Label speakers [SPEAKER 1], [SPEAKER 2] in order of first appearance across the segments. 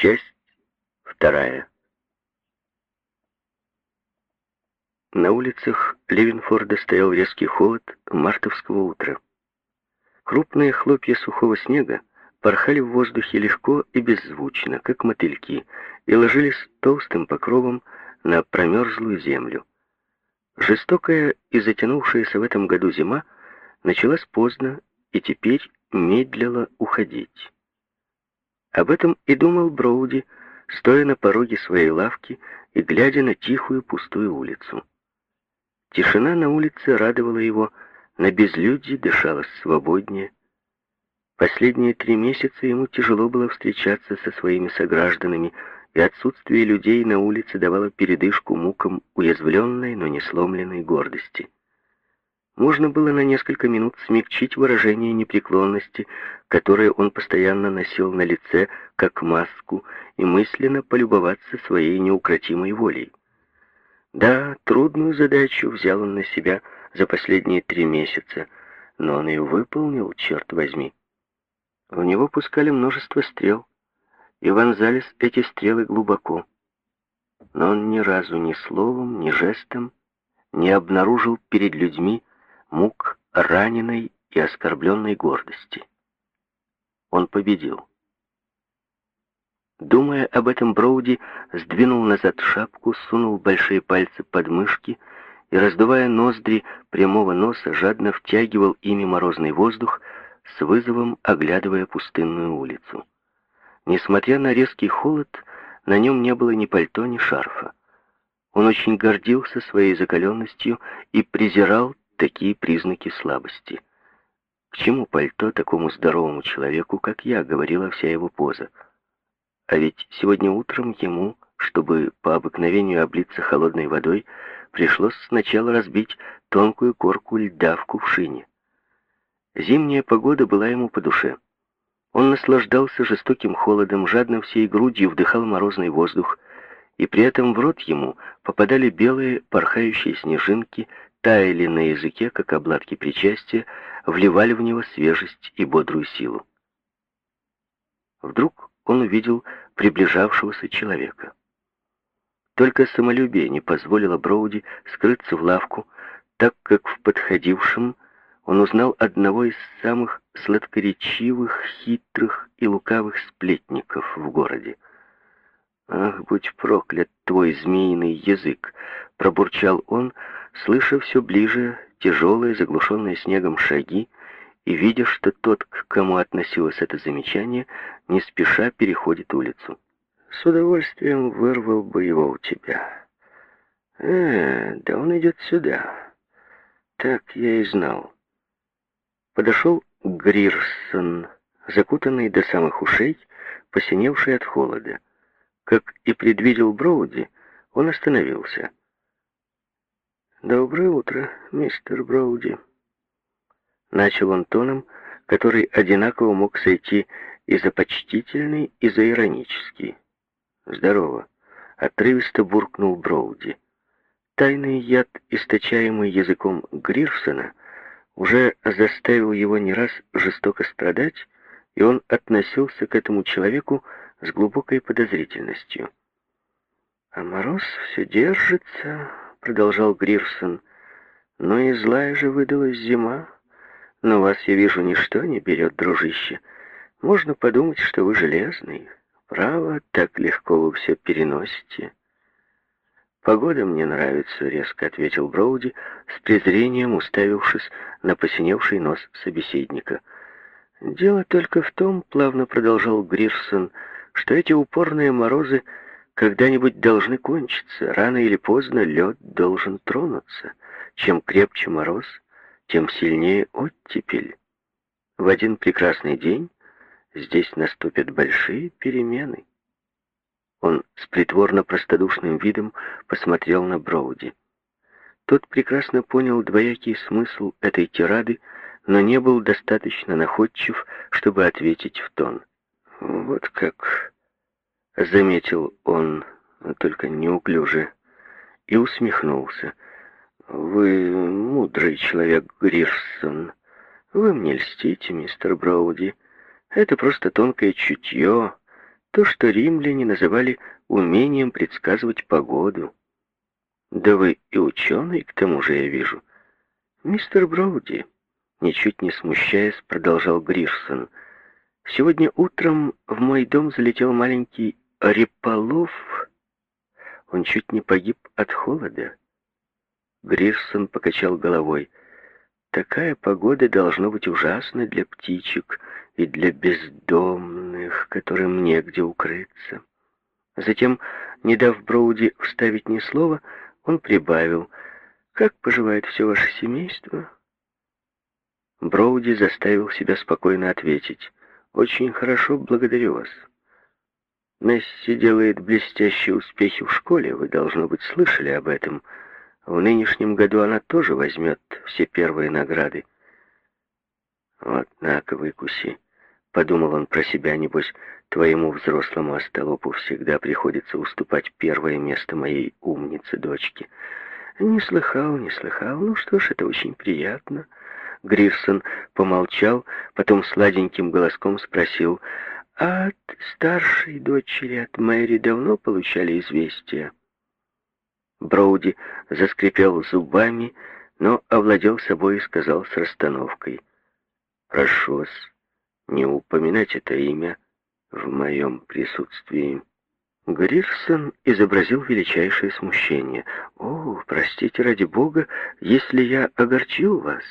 [SPEAKER 1] Часть вторая. На улицах Ливенфорда стоял резкий холод мартовского утра. Крупные хлопья сухого снега порхали в воздухе легко и беззвучно, как мотыльки, и ложились толстым покровом на промерзлую землю. Жестокая и затянувшаяся в этом году зима началась поздно и теперь медлила уходить. Об этом и думал Броуди, стоя на пороге своей лавки и глядя на тихую пустую улицу. Тишина на улице радовала его, на безлюдье дышалось свободнее. Последние три месяца ему тяжело было встречаться со своими согражданами, и отсутствие людей на улице давало передышку мукам уязвленной, но не сломленной гордости. Можно было на несколько минут смягчить выражение непреклонности, которое он постоянно носил на лице, как маску, и мысленно полюбоваться своей неукротимой волей. Да, трудную задачу взял он на себя за последние три месяца, но он ее выполнил, черт возьми. В него пускали множество стрел, и вонзались эти стрелы глубоко. Но он ни разу ни словом, ни жестом не обнаружил перед людьми мук раненой и оскорбленной гордости. Он победил. Думая об этом, Броуди сдвинул назад шапку, сунул большие пальцы под мышки и, раздувая ноздри прямого носа, жадно втягивал ими морозный воздух, с вызовом оглядывая пустынную улицу. Несмотря на резкий холод, на нем не было ни пальто, ни шарфа. Он очень гордился своей закаленностью и презирал такие признаки слабости. К чему пальто такому здоровому человеку, как я, говорила вся его поза. А ведь сегодня утром ему, чтобы по обыкновению облиться холодной водой, пришлось сначала разбить тонкую корку льда в кувшине. Зимняя погода была ему по душе. Он наслаждался жестоким холодом, жадно всей грудью вдыхал морозный воздух, и при этом в рот ему попадали белые порхающие снежинки, таяли на языке, как обладки причастия, вливали в него свежесть и бодрую силу. Вдруг он увидел приближавшегося человека. Только самолюбие не позволило Броуди скрыться в лавку, так как в подходившем он узнал одного из самых сладкоречивых, хитрых и лукавых сплетников в городе. «Ах, будь проклят твой змеиный язык!» — пробурчал он, слыша все ближе тяжелые, заглушенные снегом шаги, и видя, что тот, к кому относилось это замечание, не спеша переходит улицу. «С удовольствием вырвал бы его у тебя. Э, да он идет сюда. Так я и знал». Подошел Грирсон, закутанный до самых ушей, посиневший от холода. Как и предвидел Броуди, он остановился. «Доброе утро, мистер Броуди». Начал он тоном, который одинаково мог сойти и за почтительный, и за иронический. «Здорово», — отрывисто буркнул Броуди. Тайный яд, источаемый языком Грирсона, уже заставил его не раз жестоко страдать, и он относился к этому человеку с глубокой подозрительностью. «А мороз все держится», — продолжал Грирсон. «Но и злая же выдалась зима. Но вас, я вижу, ничто не берет, дружище. Можно подумать, что вы железный. Право, так легко вы все переносите». «Погода мне нравится», — резко ответил Броуди, с презрением уставившись на посиневший нос собеседника. «Дело только в том, — плавно продолжал Грирсон, — что эти упорные морозы когда-нибудь должны кончиться. Рано или поздно лед должен тронуться. Чем крепче мороз, тем сильнее оттепель. В один прекрасный день здесь наступят большие перемены. Он с притворно-простодушным видом посмотрел на Броуди. Тот прекрасно понял двоякий смысл этой тирады, но не был достаточно находчив, чтобы ответить в тон. «Вот как...» — заметил он, только неуклюже, и усмехнулся. «Вы мудрый человек, Грирсон. Вы мне льстите, мистер Броуди. Это просто тонкое чутье, то, что римляне называли умением предсказывать погоду. Да вы и ученый, к тому же, я вижу. Мистер Броуди, ничуть не смущаясь, продолжал Гришсон, сегодня утром в мой дом залетел маленький Реполов. Он чуть не погиб от холода. Гришсон покачал головой. Такая погода должна быть ужасна для птичек и для бездомных, которым негде укрыться. Затем, не дав Броуди вставить ни слова, он прибавил, «Как поживает все ваше семейство?» Броуди заставил себя спокойно ответить, «Очень хорошо, благодарю вас. Несси делает блестящие успехи в школе, вы, должно быть, слышали об этом». В нынешнем году она тоже возьмет все первые награды. Вот, на-ка, выкуси. Подумал он про себя, небось, твоему взрослому остолопу всегда приходится уступать первое место моей умнице-дочке. Не слыхал, не слыхал. Ну что ж, это очень приятно. Грифсон помолчал, потом сладеньким голоском спросил, от старшей дочери, от Мэри, давно получали известия? Броуди заскрипел зубами, но овладел собой и сказал с расстановкой. «Прошу вас, не упоминать это имя в моем присутствии». Грирсон изобразил величайшее смущение. «О, простите ради бога, если я огорчил вас.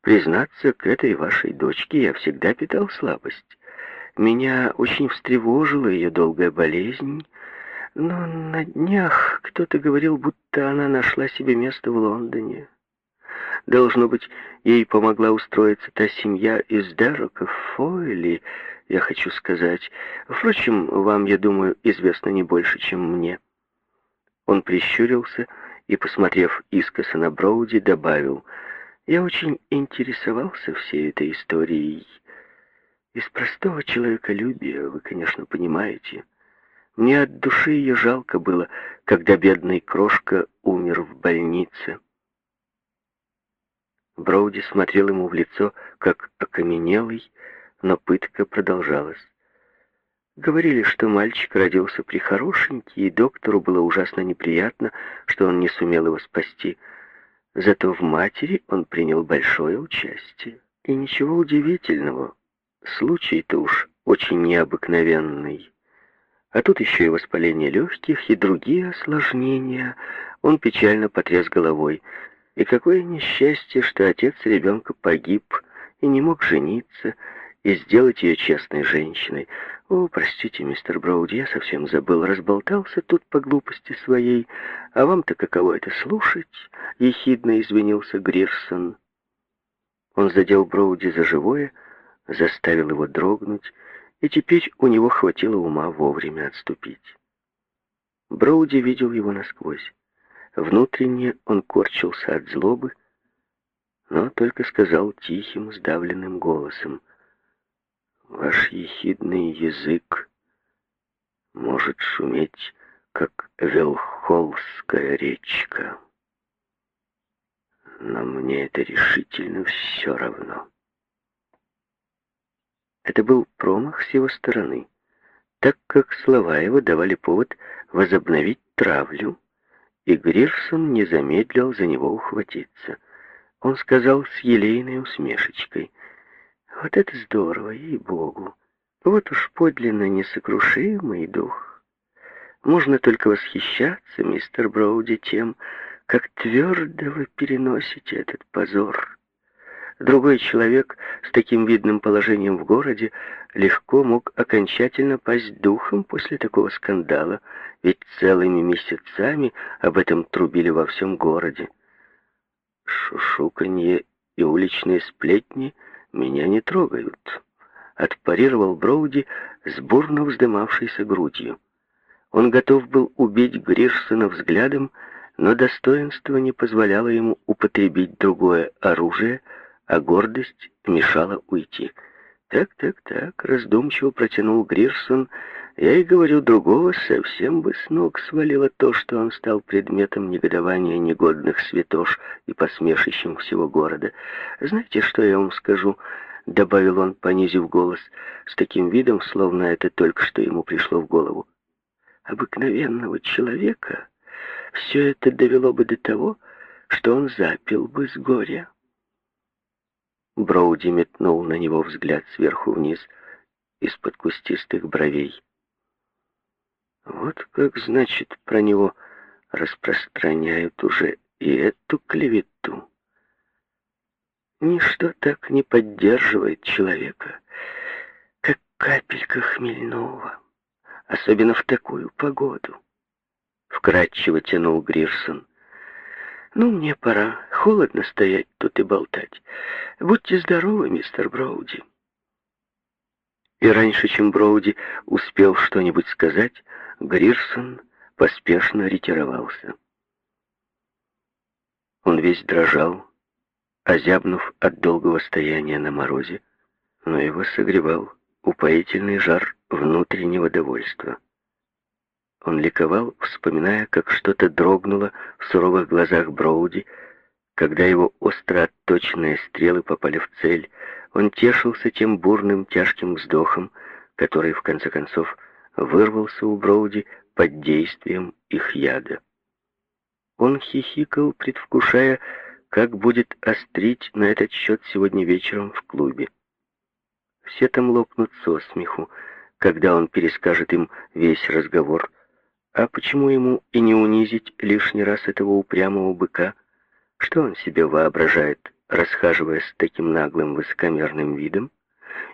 [SPEAKER 1] Признаться, к этой вашей дочке я всегда питал слабость. Меня очень встревожила ее долгая болезнь, но на днях кто-то говорил, будто она нашла себе место в Лондоне. Должно быть, ей помогла устроиться та семья из Дерроков, Фойли, я хочу сказать. Впрочем, вам, я думаю, известно не больше, чем мне. Он прищурился и, посмотрев искоса на Броуди, добавил, «Я очень интересовался всей этой историей. Из простого человеколюбия, вы, конечно, понимаете». Мне от души ее жалко было, когда бедный крошка умер в больнице. Броуди смотрел ему в лицо, как окаменелый, но пытка продолжалась. Говорили, что мальчик родился прихорошенький, и доктору было ужасно неприятно, что он не сумел его спасти. Зато в матери он принял большое участие. И ничего удивительного, случай-то уж очень необыкновенный. А тут еще и воспаление легких, и другие осложнения. Он печально потряс головой. И какое несчастье, что отец ребенка погиб и не мог жениться и сделать ее честной женщиной. О, простите, мистер Броуди, я совсем забыл, разболтался тут по глупости своей. А вам-то каково это слушать? Ехидно извинился Грирсон. Он задел Броуди за живое, заставил его дрогнуть, и теперь у него хватило ума вовремя отступить. Броуди видел его насквозь. Внутренне он корчился от злобы, но только сказал тихим, сдавленным голосом, «Ваш ехидный язык может шуметь, как Велхолская речка, но мне это решительно все равно». Это был промах с его стороны, так как слова его давали повод возобновить травлю, и Грирсон не замедлил за него ухватиться. Он сказал с елейной усмешечкой, «Вот это здорово, ей-богу! Вот уж подлинно несокрушимый дух! Можно только восхищаться, мистер Броуди, тем, как твердо вы переносите этот позор». Другой человек с таким видным положением в городе легко мог окончательно пасть духом после такого скандала, ведь целыми месяцами об этом трубили во всем городе. Шушуканье и уличные сплетни меня не трогают, отпарировал Броуди с бурно вздымавшейся грудью. Он готов был убить Гришсона взглядом, но достоинство не позволяло ему употребить другое оружие — а гордость мешала уйти. «Так, так, так», — раздумчиво протянул Грирсон. «Я и говорю, другого совсем бы с ног свалило то, что он стал предметом негодования негодных святош и посмешищем всего города. Знаете, что я вам скажу? добавил он, понизив голос, с таким видом, словно это только что ему пришло в голову. Обыкновенного человека все это довело бы до того, что он запил бы с горя. Броуди метнул на него взгляд сверху вниз, из-под кустистых бровей. Вот как, значит, про него распространяют уже и эту клевету. Ничто так не поддерживает человека, как капелька хмельного, особенно в такую погоду. Вкратчиво тянул Грирсон. «Ну, мне пора. Холодно стоять тут и болтать. Будьте здоровы, мистер Броуди». И раньше, чем Броуди успел что-нибудь сказать, Грирсон поспешно ретировался. Он весь дрожал, озябнув от долгого стояния на морозе, но его согревал упоительный жар внутреннего довольства. Он ликовал, вспоминая, как что-то дрогнуло в суровых глазах Броуди, когда его остро отточенные стрелы попали в цель. Он тешился тем бурным тяжким вздохом, который, в конце концов, вырвался у Броуди под действием их яда. Он хихикал, предвкушая, как будет острить на этот счет сегодня вечером в клубе. Все там лопнут со смеху, когда он перескажет им весь разговор. А почему ему и не унизить лишний раз этого упрямого быка? Что он себе воображает, расхаживая с таким наглым высокомерным видом?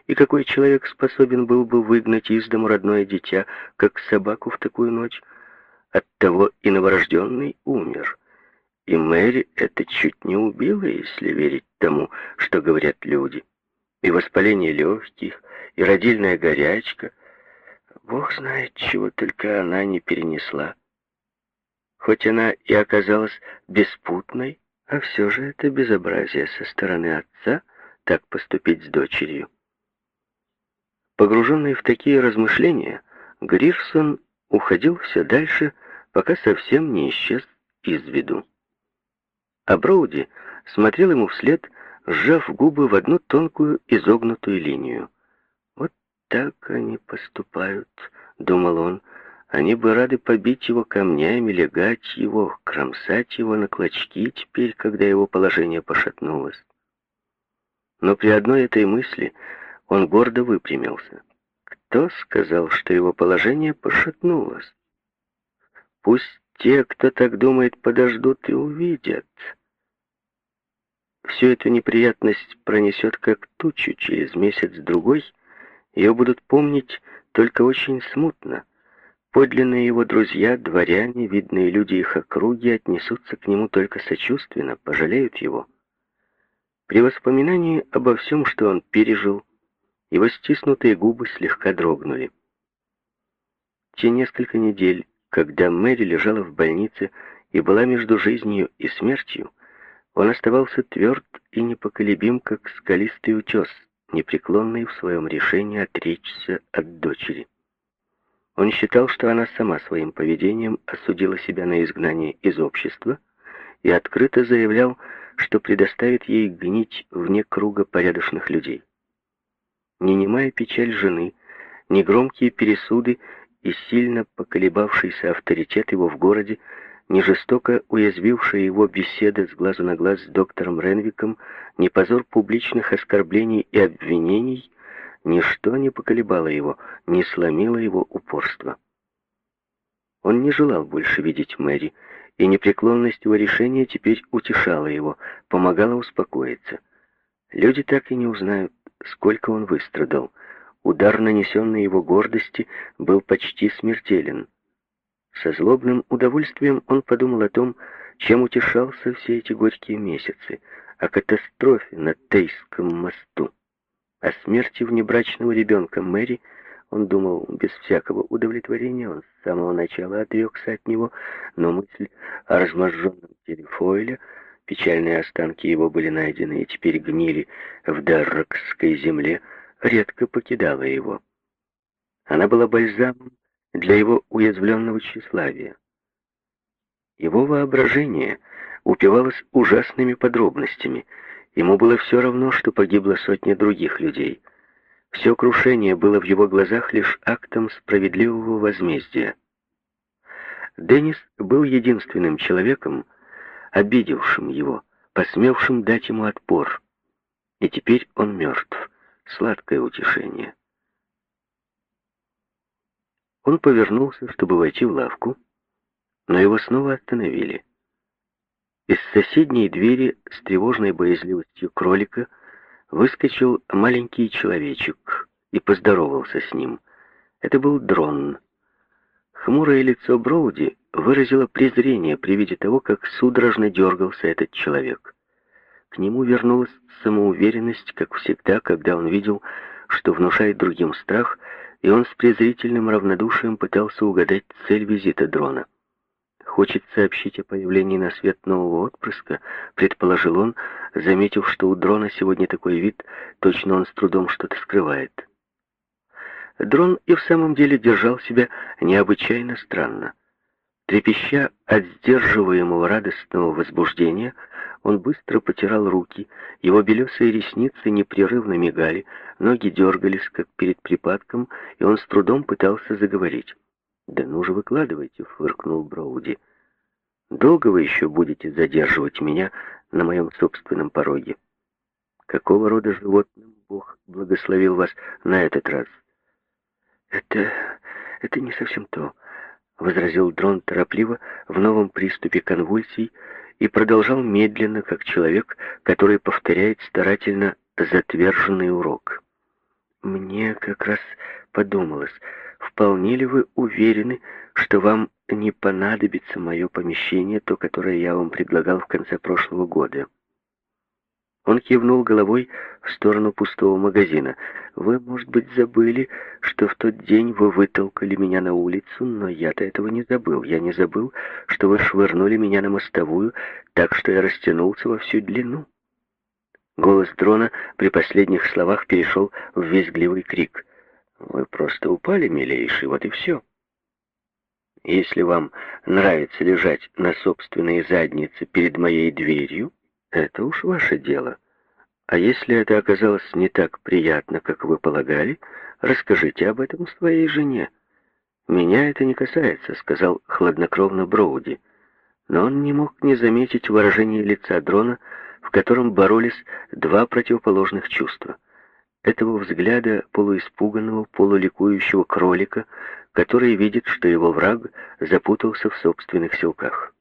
[SPEAKER 1] И какой человек способен был бы выгнать из дому родное дитя, как собаку в такую ночь? Оттого и новорожденный умер. И Мэри это чуть не убило, если верить тому, что говорят люди. И воспаление легких, и родильная горячка. Бог знает, чего только она не перенесла. Хоть она и оказалась беспутной, а все же это безобразие со стороны отца так поступить с дочерью. Погруженный в такие размышления, Грирсон уходил все дальше, пока совсем не исчез из виду. А Броуди смотрел ему вслед, сжав губы в одну тонкую изогнутую линию. «Вот так они поступают», — думал он, — они бы рады побить его камнями, легать его, кромсать его на клочки теперь, когда его положение пошатнулось. Но при одной этой мысли он гордо выпрямился. Кто сказал, что его положение пошатнулось? Пусть те, кто так думает, подождут и увидят. Всю эту неприятность пронесет как тучу через месяц-другой, ее будут помнить только очень смутно — Подлинные его друзья, дворяне, видные люди их округи, отнесутся к нему только сочувственно, пожалеют его. При воспоминании обо всем, что он пережил, его стиснутые губы слегка дрогнули. Те несколько недель, когда Мэри лежала в больнице и была между жизнью и смертью, он оставался тверд и непоколебим, как скалистый утес, непреклонный в своем решении отречься от дочери. Он считал, что она сама своим поведением осудила себя на изгнание из общества и открыто заявлял, что предоставит ей гнить вне круга порядочных людей. Ни немая печаль жены, ни громкие пересуды и сильно поколебавшийся авторитет его в городе, ни жестоко уязвившая его беседа с глазу на глаз с доктором Ренвиком, ни позор публичных оскорблений и обвинений Ничто не поколебало его, не сломило его упорство. Он не желал больше видеть Мэри, и непреклонность его решения теперь утешала его, помогала успокоиться. Люди так и не узнают, сколько он выстрадал. Удар, нанесенный его гордости, был почти смертелен. Со злобным удовольствием он подумал о том, чем утешался все эти горькие месяцы, о катастрофе на Тейском мосту. О смерти внебрачного ребенка Мэри он думал без всякого удовлетворения, он с самого начала отрекся от него, но мысль о разможженном теле печальные останки его были найдены и теперь гнили в Даррокской земле, редко покидала его. Она была бальзамом для его уязвленного тщеславия. Его воображение упивалось ужасными подробностями — Ему было все равно, что погибло сотня других людей. Все крушение было в его глазах лишь актом справедливого возмездия. Деннис был единственным человеком, обидевшим его, посмевшим дать ему отпор. И теперь он мертв. Сладкое утешение. Он повернулся, чтобы войти в лавку, но его снова остановили. Из соседней двери с тревожной боязливостью кролика выскочил маленький человечек и поздоровался с ним. Это был Дрон. Хмурое лицо Броуди выразило презрение при виде того, как судорожно дергался этот человек. К нему вернулась самоуверенность, как всегда, когда он видел, что внушает другим страх, и он с презрительным равнодушием пытался угадать цель визита дрона. «Хочет сообщить о появлении на свет нового отпрыска», — предположил он, заметив, что у дрона сегодня такой вид, точно он с трудом что-то скрывает. Дрон и в самом деле держал себя необычайно странно. Трепеща от сдерживаемого радостного возбуждения, он быстро потирал руки, его белесые ресницы непрерывно мигали, ноги дергались, как перед припадком, и он с трудом пытался заговорить. «Да ну же выкладывайте», — фыркнул Броуди. «Долго вы еще будете задерживать меня на моем собственном пороге? Какого рода животным Бог благословил вас на этот раз?» «Это... это не совсем то», — возразил Дрон торопливо в новом приступе конвульсий и продолжал медленно, как человек, который повторяет старательно затверженный урок. «Мне как раз подумалось, вполне ли вы уверены, что вам не понадобится мое помещение, то, которое я вам предлагал в конце прошлого года?» Он кивнул головой в сторону пустого магазина. «Вы, может быть, забыли, что в тот день вы вытолкали меня на улицу, но я-то этого не забыл. Я не забыл, что вы швырнули меня на мостовую, так что я растянулся во всю длину». Голос дрона при последних словах перешел в визгливый крик. «Вы просто упали, милейший, вот и все». «Если вам нравится лежать на собственной заднице перед моей дверью, это уж ваше дело. А если это оказалось не так приятно, как вы полагали, расскажите об этом своей жене. Меня это не касается, сказал хладнокровно Броуди. Но он не мог не заметить выражение лица дрона, в котором боролись два противоположных чувства. Этого взгляда полуиспуганного, полуликующего кролика, который видит, что его враг запутался в собственных силках.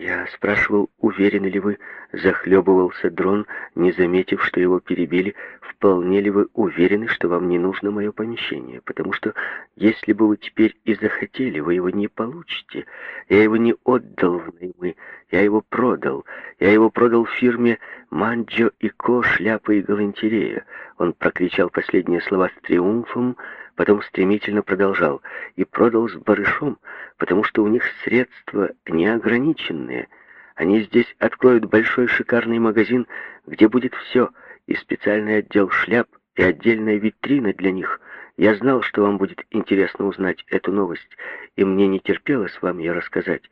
[SPEAKER 1] «Я спрашивал, уверены ли вы, захлебывался дрон, не заметив, что его перебили, вполне ли вы уверены, что вам не нужно мое помещение, потому что если бы вы теперь и захотели, вы его не получите. Я его не отдал в наймы, я его продал. Я его продал фирме «Манджо и Ко. Шляпа и галантерея». Он прокричал последние слова с триумфом, потом стремительно продолжал, и продал с барышом, потому что у них средства неограниченные. Они здесь откроют большой шикарный магазин, где будет все, и специальный отдел шляп, и отдельная витрина для них. Я знал, что вам будет интересно узнать эту новость, и мне не терпелось вам ее рассказать.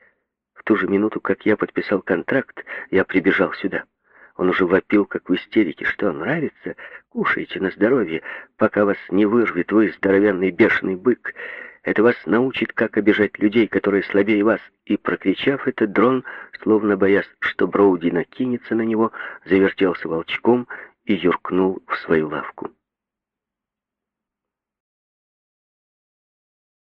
[SPEAKER 1] В ту же минуту, как я подписал контракт, я прибежал сюда. Он уже вопил, как в истерике. Что, нравится? Кушайте на здоровье, пока вас не вырвет вы, здоровенный бешеный бык. Это вас научит, как обижать людей, которые слабее вас. И, прокричав это, дрон, словно боясь, что Броуди накинется на него, завертелся волчком и юркнул в свою лавку.